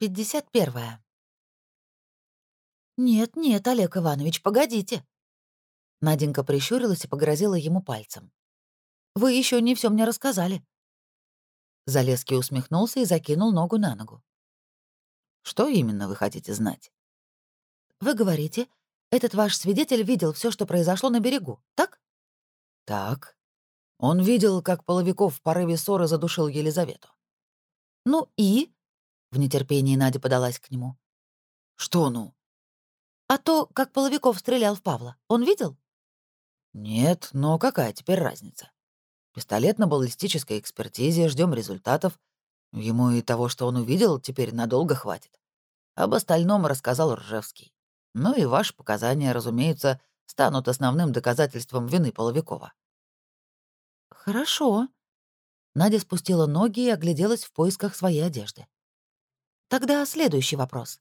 Пятьдесят первая. «Нет, нет, Олег Иванович, погодите». Наденька прищурилась и погрозила ему пальцем. «Вы еще не все мне рассказали». Залеский усмехнулся и закинул ногу на ногу. «Что именно вы хотите знать?» «Вы говорите, этот ваш свидетель видел все, что произошло на берегу, так?» «Так. Он видел, как Половиков в порыве ссоры задушил Елизавету». «Ну и?» — в нетерпении Надя подалась к нему. «Что ну?» «А то, как Половиков стрелял в Павла, он видел?» «Нет, но какая теперь разница? Пистолет на баллистической экспертизе, ждем результатов. Ему и того, что он увидел, теперь надолго хватит. Об остальном рассказал Ржевский. Ну и ваши показания, разумеется, станут основным доказательством вины Половикова». «Хорошо». Надя спустила ноги и огляделась в поисках своей одежды. Тогда следующий вопрос.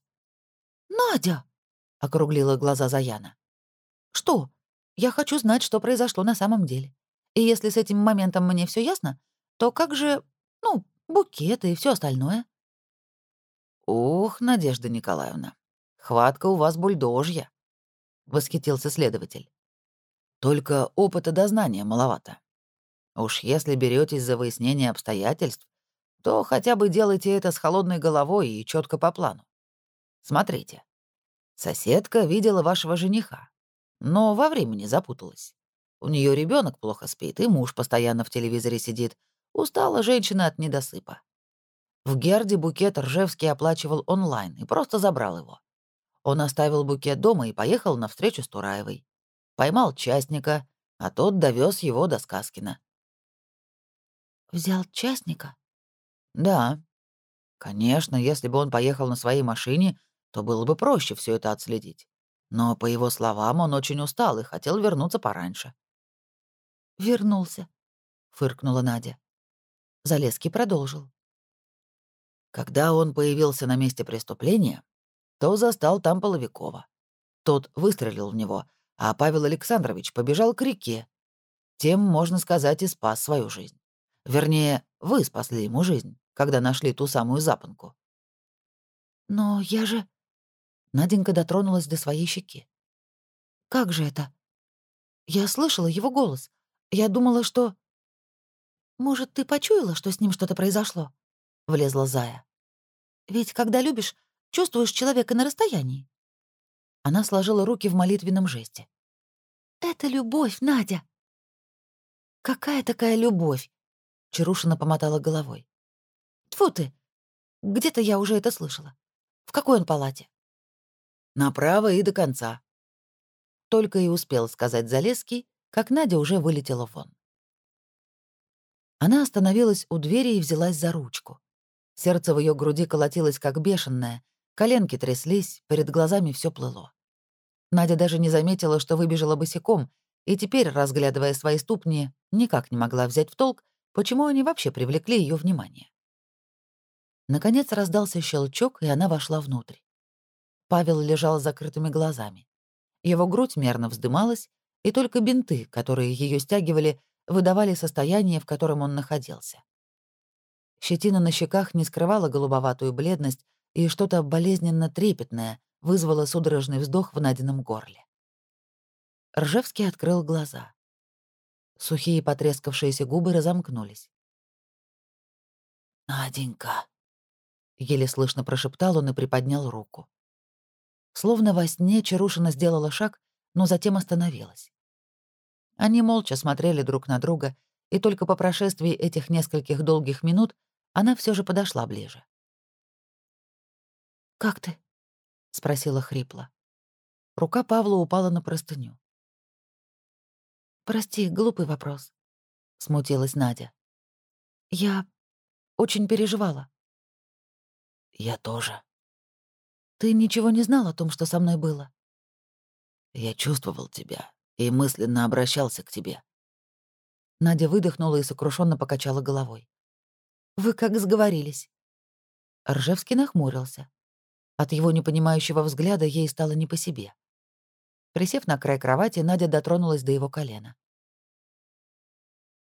«Надя!» — округлила глаза Заяна. «Что? Я хочу знать, что произошло на самом деле. И если с этим моментом мне все ясно, то как же, ну, букеты и все остальное?» «Ух, Надежда Николаевна, хватка у вас бульдожья», — восхитился следователь. «Только опыта дознания маловато. Уж если беретесь за выяснение обстоятельств, то хотя бы делайте это с холодной головой и четко по плану. Смотрите. Соседка видела вашего жениха, но во времени запуталась. У нее ребенок плохо спит, и муж постоянно в телевизоре сидит. Устала женщина от недосыпа. В Герде букет Ржевский оплачивал онлайн и просто забрал его. Он оставил букет дома и поехал на встречу с Тураевой. Поймал частника, а тот довез его до Сказкина. «Взял частника?» Да. Конечно, если бы он поехал на своей машине, то было бы проще все это отследить. Но, по его словам, он очень устал и хотел вернуться пораньше. «Вернулся», — фыркнула Надя. Залеский продолжил. Когда он появился на месте преступления, то застал там Половикова. Тот выстрелил в него, а Павел Александрович побежал к реке. Тем, можно сказать, и спас свою жизнь. Вернее, вы спасли ему жизнь когда нашли ту самую запонку. «Но я же...» Наденька дотронулась до своей щеки. «Как же это? Я слышала его голос. Я думала, что...» «Может, ты почуяла, что с ним что-то произошло?» — влезла Зая. «Ведь когда любишь, чувствуешь человека на расстоянии». Она сложила руки в молитвенном жесте. «Это любовь, Надя!» «Какая такая любовь?» — Чарушина помотала головой. Тьфу ты! Где-то я уже это слышала. В какой он палате? Направо и до конца. Только и успел сказать Залеский, как Надя уже вылетела вон. Она остановилась у двери и взялась за ручку. Сердце в ее груди колотилось как бешеное, коленки тряслись, перед глазами все плыло. Надя даже не заметила, что выбежала босиком, и теперь, разглядывая свои ступни, никак не могла взять в толк, почему они вообще привлекли ее внимание. Наконец раздался щелчок, и она вошла внутрь. Павел лежал с закрытыми глазами. Его грудь мерно вздымалась, и только бинты, которые ее стягивали, выдавали состояние, в котором он находился. Щетина на щеках не скрывала голубоватую бледность, и что-то болезненно трепетное вызвало судорожный вздох в найденном горле. Ржевский открыл глаза. Сухие потрескавшиеся губы разомкнулись. «Наденька», — еле слышно прошептал он и приподнял руку. Словно во сне Чарушина сделала шаг, но затем остановилась. Они молча смотрели друг на друга, и только по прошествии этих нескольких долгих минут она все же подошла ближе. «Как ты?» — спросила хрипло. Рука Павла упала на простыню. «Прости, глупый вопрос», — смутилась Надя. «Я очень переживала. «Я тоже». «Ты ничего не знал о том, что со мной было?» «Я чувствовал тебя и мысленно обращался к тебе». Надя выдохнула и сокрушенно покачала головой. «Вы как сговорились?» Ржевский нахмурился. От его непонимающего взгляда ей стало не по себе. Присев на край кровати, Надя дотронулась до его колена.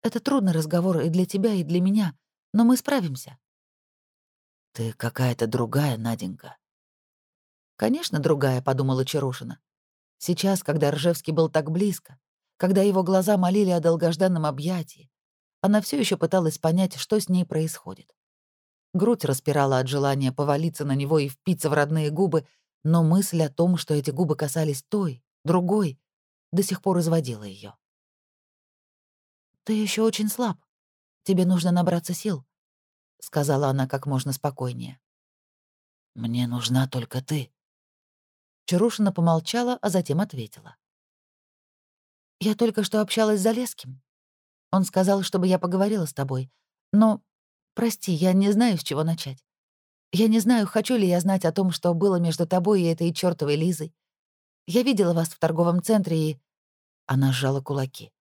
«Это трудный разговор и для тебя, и для меня, но мы справимся. «Ты какая-то другая, Наденька». «Конечно, другая», — подумала Чарушина. Сейчас, когда Ржевский был так близко, когда его глаза молили о долгожданном объятии, она все еще пыталась понять, что с ней происходит. Грудь распирала от желания повалиться на него и впиться в родные губы, но мысль о том, что эти губы касались той, другой, до сих пор изводила ее. «Ты еще очень слаб. Тебе нужно набраться сил», — сказала она как можно спокойнее. «Мне нужна только ты». Чарушина помолчала, а затем ответила. «Я только что общалась с Залеским. Он сказал, чтобы я поговорила с тобой. Но, прости, я не знаю, с чего начать. Я не знаю, хочу ли я знать о том, что было между тобой и этой чёртовой Лизой. Я видела вас в торговом центре и...» Она сжала кулаки.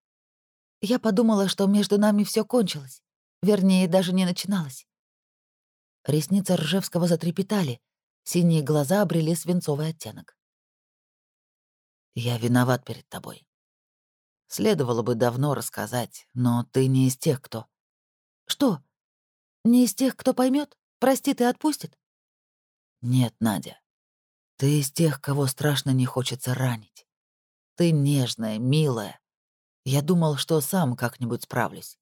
«Я подумала, что между нами все кончилось. Вернее, даже не начиналось». Ресницы Ржевского затрепетали, синие глаза обрели свинцовый оттенок. «Я виноват перед тобой. Следовало бы давно рассказать, но ты не из тех, кто...» «Что? Не из тех, кто поймет? Простит и отпустит?» «Нет, Надя. Ты из тех, кого страшно не хочется ранить. Ты нежная, милая. Я думал, что сам как-нибудь справлюсь».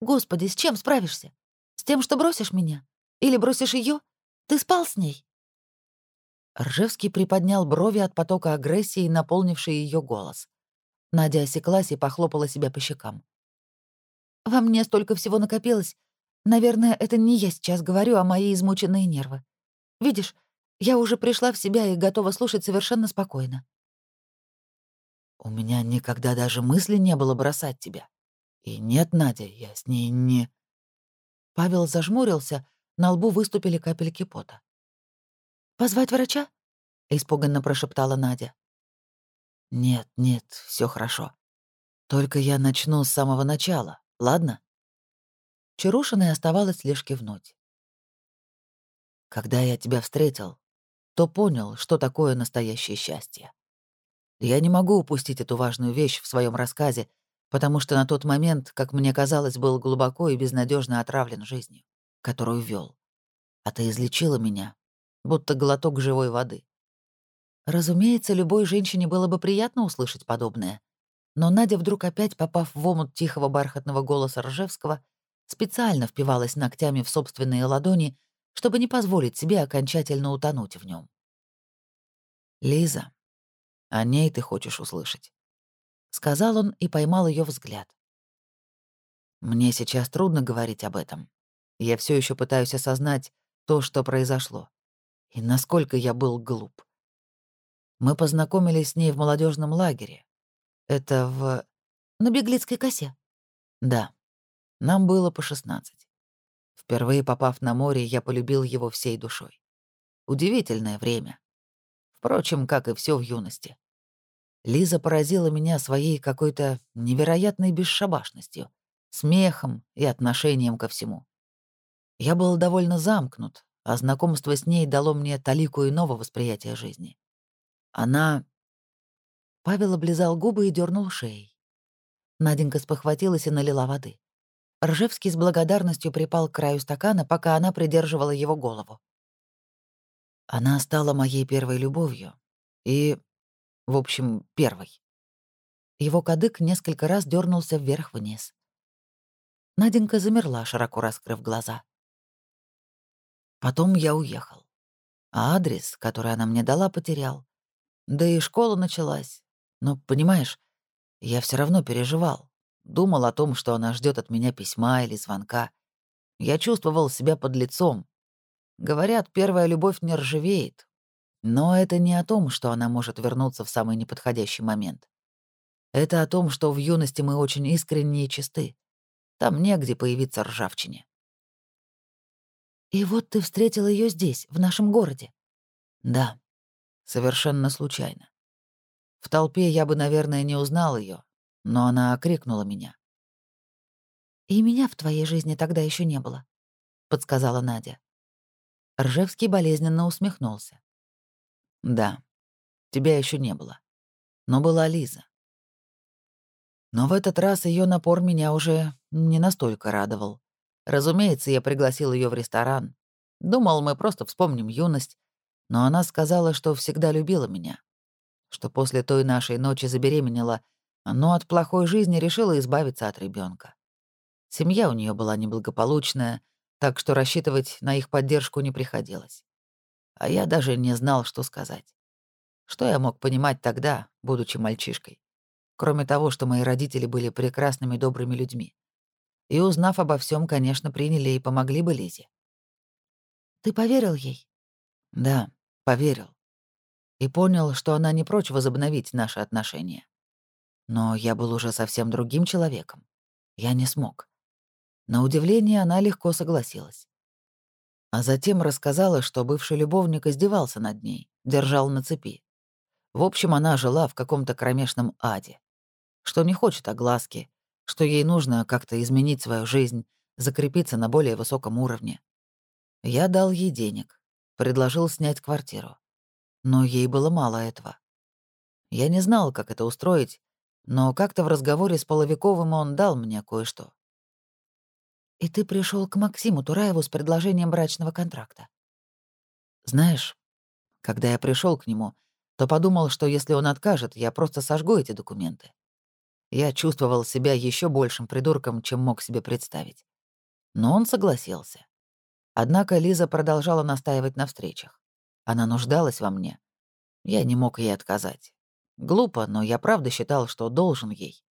«Господи, с чем справишься? С тем, что бросишь меня? Или бросишь ее? Ты спал с ней?» Ржевский приподнял брови от потока агрессии, наполнивший ее голос. Надя осеклась и похлопала себя по щекам. «Во мне столько всего накопилось. Наверное, это не я сейчас говорю, а мои измученные нервы. Видишь, я уже пришла в себя и готова слушать совершенно спокойно». «У меня никогда даже мысли не было бросать тебя. И нет, Надя, я с ней не...» Павел зажмурился, на лбу выступили капельки пота. «Позвать врача?» — испуганно прошептала Надя. «Нет, нет, все хорошо. Только я начну с самого начала, ладно?» Чарушиной оставалось лишь кивнуть. «Когда я тебя встретил, то понял, что такое настоящее счастье. Я не могу упустить эту важную вещь в своем рассказе, потому что на тот момент, как мне казалось, был глубоко и безнадежно отравлен жизнью, которую вел. А ты излечила меня, будто глоток живой воды. Разумеется, любой женщине было бы приятно услышать подобное. Но Надя, вдруг опять попав в омут тихого бархатного голоса Ржевского, специально впивалась ногтями в собственные ладони, чтобы не позволить себе окончательно утонуть в нем. «Лиза, о ней ты хочешь услышать», — сказал он и поймал ее взгляд. «Мне сейчас трудно говорить об этом. Я все еще пытаюсь осознать то, что произошло, и насколько я был глуп. Мы познакомились с ней в молодежном лагере. Это в... На Беглицкой косе? Да. Нам было по 16. Впервые попав на море, я полюбил его всей душой. Удивительное время. Впрочем, как и все в юности. Лиза поразила меня своей какой-то невероятной бесшабашностью, смехом и отношением ко всему. Я был довольно замкнут, а знакомство с ней дало мне талику иного восприятия жизни. Она... Павел облизал губы и дернул шеей. Наденька спохватилась и налила воды. Ржевский с благодарностью припал к краю стакана, пока она придерживала его голову. Она стала моей первой любовью. И, в общем, первой. Его кадык несколько раз дернулся вверх-вниз. Наденька замерла, широко раскрыв глаза. Потом я уехал. А адрес, который она мне дала, потерял. Да и школа началась. Но, понимаешь, я все равно переживал. Думал о том, что она ждет от меня письма или звонка. Я чувствовал себя под лицом. Говорят, первая любовь не ржавеет. Но это не о том, что она может вернуться в самый неподходящий момент. Это о том, что в юности мы очень искренние и чисты. Там негде появиться ржавчине. «И вот ты встретил ее здесь, в нашем городе?» «Да», Совершенно случайно. В толпе я бы, наверное, не узнал ее, но она окрикнула меня. «И меня в твоей жизни тогда еще не было», — подсказала Надя. Ржевский болезненно усмехнулся. «Да, тебя еще не было. Но была Лиза. Но в этот раз ее напор меня уже не настолько радовал. Разумеется, я пригласил ее в ресторан. Думал, мы просто вспомним юность, но она сказала, что всегда любила меня, что после той нашей ночи забеременела, но от плохой жизни решила избавиться от ребенка. Семья у нее была неблагополучная, так что рассчитывать на их поддержку не приходилось. А я даже не знал, что сказать. Что я мог понимать тогда, будучи мальчишкой? Кроме того, что мои родители были прекрасными добрыми людьми. И, узнав обо всем, конечно, приняли и помогли бы Лизе. «Ты поверил ей?» «Да, поверил. И понял, что она не прочь возобновить наши отношения. Но я был уже совсем другим человеком. Я не смог. На удивление, она легко согласилась. А затем рассказала, что бывший любовник издевался над ней, держал на цепи. В общем, она жила в каком-то кромешном аде. Что не хочет огласки, что ей нужно как-то изменить свою жизнь, закрепиться на более высоком уровне. Я дал ей денег, предложил снять квартиру. Но ей было мало этого. Я не знал, как это устроить, но как-то в разговоре с Половиковым он дал мне кое-что. И ты пришел к Максиму Тураеву с предложением брачного контракта. Знаешь, когда я пришел к нему, то подумал, что если он откажет, я просто сожгу эти документы. Я чувствовал себя еще большим придурком, чем мог себе представить. Но он согласился. Однако Лиза продолжала настаивать на встречах. Она нуждалась во мне. Я не мог ей отказать. Глупо, но я правда считал, что должен ей.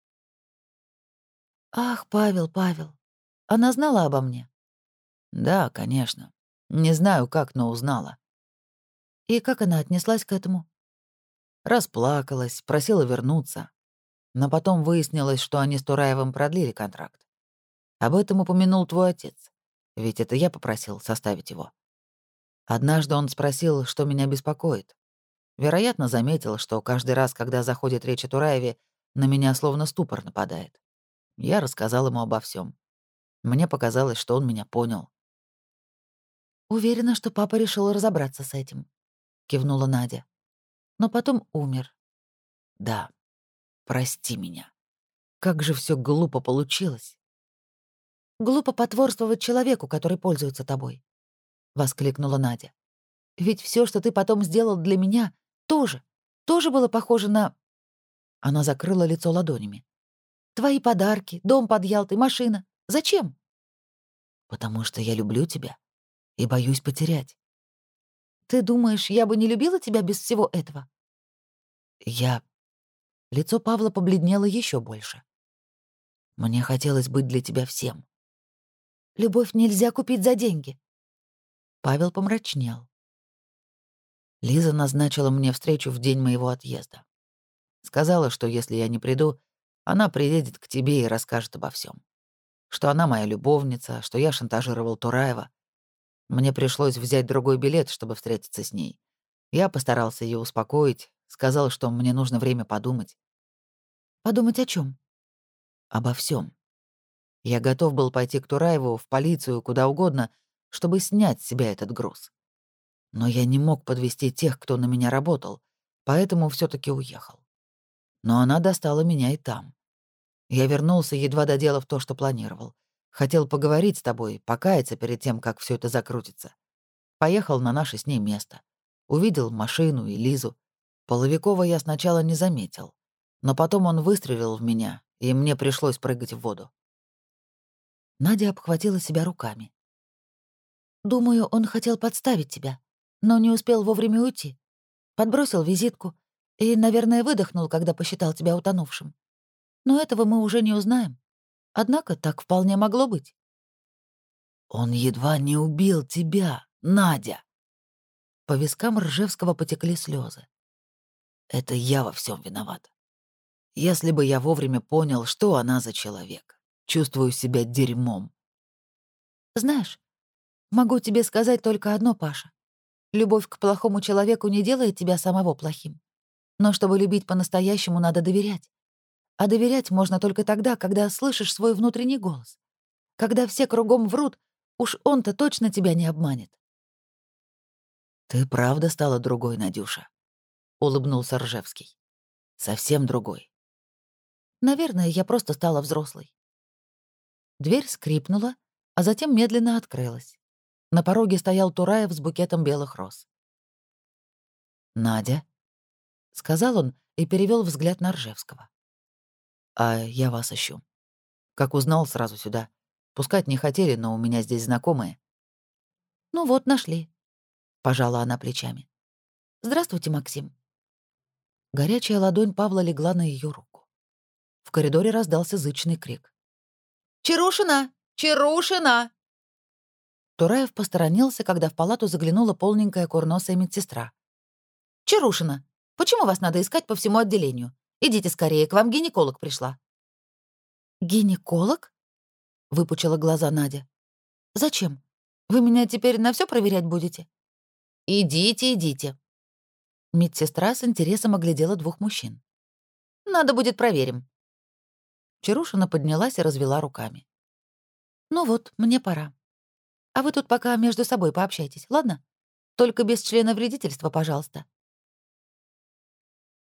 «Ах, Павел, Павел, она знала обо мне?» «Да, конечно. Не знаю как, но узнала». «И как она отнеслась к этому?» Расплакалась, просила вернуться. Но потом выяснилось, что они с Тураевым продлили контракт. Об этом упомянул твой отец. Ведь это я попросил составить его. Однажды он спросил, что меня беспокоит. Вероятно, заметил, что каждый раз, когда заходит речь о Тураеве, на меня словно ступор нападает. Я рассказал ему обо всем. Мне показалось, что он меня понял. «Уверена, что папа решил разобраться с этим», — кивнула Надя. «Но потом умер». «Да, прости меня. Как же все глупо получилось». «Глупо потворствовать человеку, который пользуется тобой», — воскликнула Надя. «Ведь все, что ты потом сделал для меня, тоже, тоже было похоже на...» Она закрыла лицо ладонями. «Твои подарки, дом под Ялтой, машина. Зачем?» «Потому что я люблю тебя и боюсь потерять». «Ты думаешь, я бы не любила тебя без всего этого?» «Я...» Лицо Павла побледнело еще больше. «Мне хотелось быть для тебя всем». «Любовь нельзя купить за деньги». Павел помрачнел. Лиза назначила мне встречу в день моего отъезда. Сказала, что если я не приду, она приедет к тебе и расскажет обо всем что она моя любовница, что я шантажировал Тураева. Мне пришлось взять другой билет, чтобы встретиться с ней. Я постарался ее успокоить, сказал, что мне нужно время подумать. Подумать о чем? Обо всем. Я готов был пойти к Тураеву, в полицию, куда угодно, чтобы снять с себя этот груз. Но я не мог подвести тех, кто на меня работал, поэтому все таки уехал. Но она достала меня и там. Я вернулся, едва доделав то, что планировал. Хотел поговорить с тобой, покаяться перед тем, как все это закрутится. Поехал на наше с ней место. Увидел машину и Лизу. Половикова я сначала не заметил. Но потом он выстрелил в меня, и мне пришлось прыгать в воду. Надя обхватила себя руками. «Думаю, он хотел подставить тебя, но не успел вовремя уйти. Подбросил визитку и, наверное, выдохнул, когда посчитал тебя утонувшим. Но этого мы уже не узнаем. Однако так вполне могло быть. «Он едва не убил тебя, Надя!» По вискам Ржевского потекли слезы. «Это я во всем виноват. Если бы я вовремя понял, что она за человек, чувствую себя дерьмом». «Знаешь, могу тебе сказать только одно, Паша. Любовь к плохому человеку не делает тебя самого плохим. Но чтобы любить по-настоящему, надо доверять. А доверять можно только тогда, когда слышишь свой внутренний голос. Когда все кругом врут, уж он-то точно тебя не обманет. «Ты правда стала другой, Надюша», — улыбнулся Ржевский. «Совсем другой». «Наверное, я просто стала взрослой». Дверь скрипнула, а затем медленно открылась. На пороге стоял Тураев с букетом белых роз. «Надя», — сказал он и перевел взгляд на Ржевского. «А я вас ищу. Как узнал, сразу сюда. Пускать не хотели, но у меня здесь знакомые». «Ну вот, нашли», — пожала она плечами. «Здравствуйте, Максим». Горячая ладонь Павла легла на ее руку. В коридоре раздался зычный крик. «Чарушина! Чарушина!» Тураев посторонился, когда в палату заглянула полненькая курносая медсестра. «Чарушина, почему вас надо искать по всему отделению? Идите скорее, к вам гинеколог пришла». «Гинеколог?» — выпучила глаза Надя. «Зачем? Вы меня теперь на все проверять будете?» «Идите, идите». Медсестра с интересом оглядела двух мужчин. «Надо будет проверим». Чарушина поднялась и развела руками. «Ну вот, мне пора. А вы тут пока между собой пообщайтесь, ладно? Только без члена вредительства, пожалуйста.